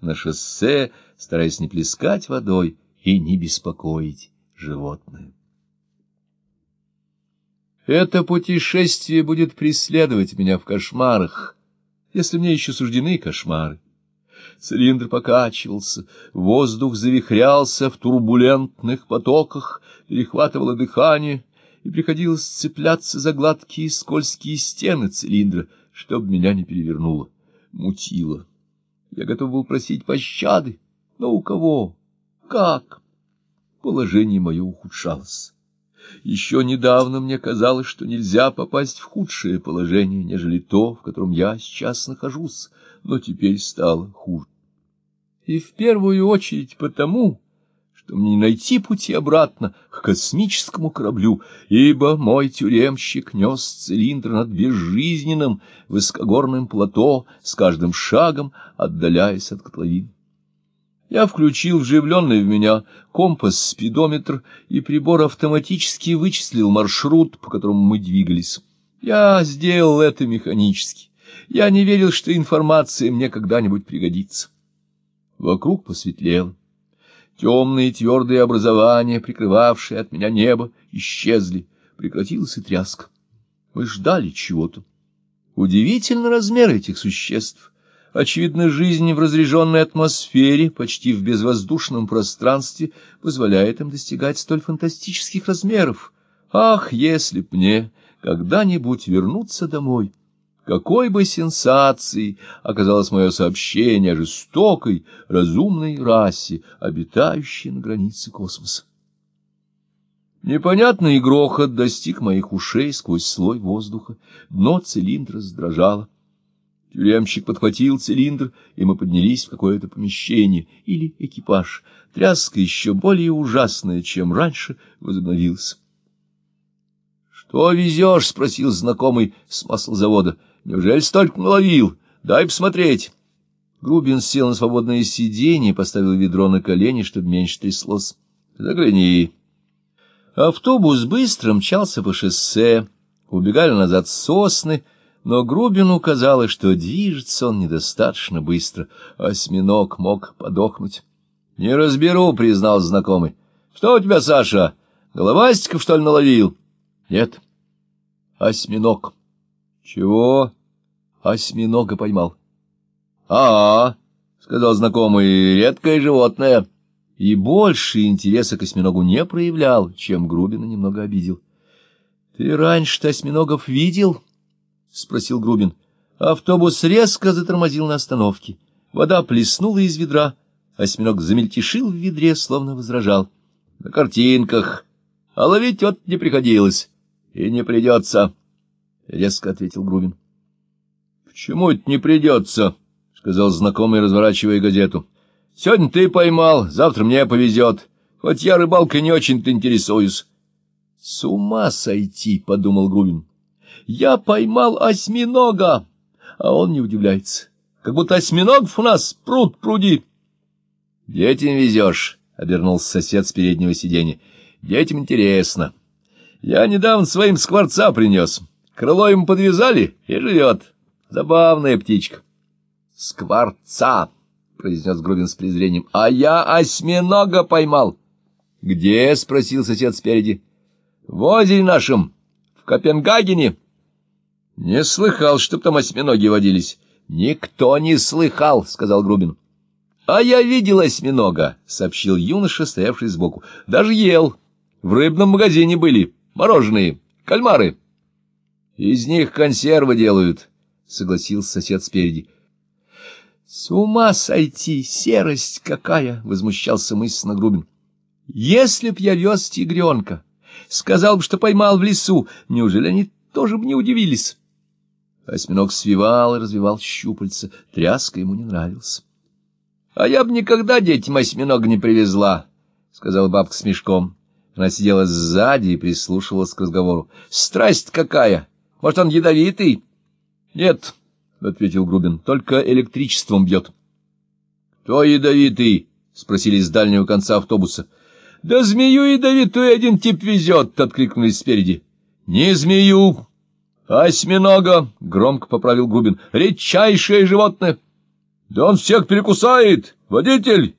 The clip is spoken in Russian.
на шоссе, стараясь не плескать водой и не беспокоить животное. Это путешествие будет преследовать меня в кошмарах, если мне еще суждены кошмары. Цилиндр покачивался, воздух завихрялся в турбулентных потоках, перехватывало дыхание, и приходилось цепляться за гладкие скользкие стены цилиндра, чтобы меня не перевернуло, мутило. Я готов был просить пощады, но у кого? Как? Положение мое ухудшалось. Еще недавно мне казалось, что нельзя попасть в худшее положение, нежели то, в котором я сейчас нахожусь, но теперь стало хуже. И в первую очередь потому, что мне не найти пути обратно к космическому кораблю, ибо мой тюремщик нес цилиндр над безжизненным высокогорным плато, с каждым шагом отдаляясь от котловины. Я включил вживленный в меня компас-спидометр, и прибор автоматически вычислил маршрут, по которому мы двигались. Я сделал это механически. Я не верил, что информация мне когда-нибудь пригодится. Вокруг посветлело. Темные твердые образования, прикрывавшие от меня небо, исчезли. Прекратилась и тряска. Мы ждали чего-то. Удивительно размер этих существ — Очевидно, жизнь в разреженной атмосфере, почти в безвоздушном пространстве, позволяет им достигать столь фантастических размеров. Ах, если б мне когда-нибудь вернуться домой! Какой бы сенсацией оказалось мое сообщение о жестокой, разумной расе, обитающей на границе космоса! Непонятный грохот достиг моих ушей сквозь слой воздуха, дно цилиндра сдрожало. Тюремщик подхватил цилиндр, и мы поднялись в какое-то помещение или экипаж. Тряска еще более ужасная, чем раньше, возобновилась. — Что везешь? — спросил знакомый с маслозавода. — Неужели столько наловил? Дай посмотреть. Грубин сел на свободное сиденье и поставил ведро на колени, чтобы меньше тряслось. — Загляни. Автобус быстро мчался по шоссе, убегали назад сосны — но Грубину казалось, что движется он недостаточно быстро, осьминог мог подохнуть. — Не разберу, — признал знакомый. — Что у тебя, Саша, головастиков, что ли, наловил? — Нет. — Осьминог. — Чего? — Осьминога поймал. — А, -а — сказал знакомый, — редкое животное. И больше интереса к осьминогу не проявлял, чем Грубина немного обидел. — Ты раньше-то осьминогов видел? —— спросил Грубин. Автобус резко затормозил на остановке. Вода плеснула из ведра. Осьминог замельтешил в ведре, словно возражал. — На картинках. А ловить вот не приходилось. И не придется, — резко ответил Грубин. — Почему это не придется? — сказал знакомый, разворачивая газету. — Сегодня ты поймал, завтра мне повезет. Хоть я рыбалкой не очень-то интересуюсь. — С ума сойти, — подумал Грубин. Я поймал осьминога, а он не удивляется. Как будто осьминогов у нас пруд пруди. — Детям везешь, — обернулся сосед с переднего сиденья. — Детям интересно. Я недавно своим скворца принес. Крыло ему подвязали и живет. Забавная птичка. — Скворца, — произнес Грубин с презрением. — А я осьминога поймал. — Где? — спросил сосед спереди. — В озере нашем, в Копенгагене. — не слыхал, чтоб там осьминоги водились. Никто не слыхал, сказал Грубин. А я видел осьминога, сообщил юноша, стоявший сбоку. Даже ел. В рыбном магазине были. Мороженые, кальмары. Из них консервы делают, согласился сосед спереди. С ума сойти, серость какая, возмущался мысленно Грубин. Если б я вез тигренка, сказал бы, что поймал в лесу, неужели они тоже бы не удивились? Осьминог свивал и развивал щупальца, тряска ему не нравилась. — А я бы никогда детям осьминога не привезла, — сказала бабка с мешком. Она сидела сзади и прислушивалась к разговору. — Страсть какая! Может, он ядовитый? — Нет, — ответил Грубин, — только электричеством бьет. — Кто ядовитый? — спросили с дальнего конца автобуса. — Да змею ядовитую один тип везет, — откликнулись спереди. — Не змею, — Осьминога, — громко поправил Грубин, — редчайшее животное. — Да он всех перекусает! Водитель!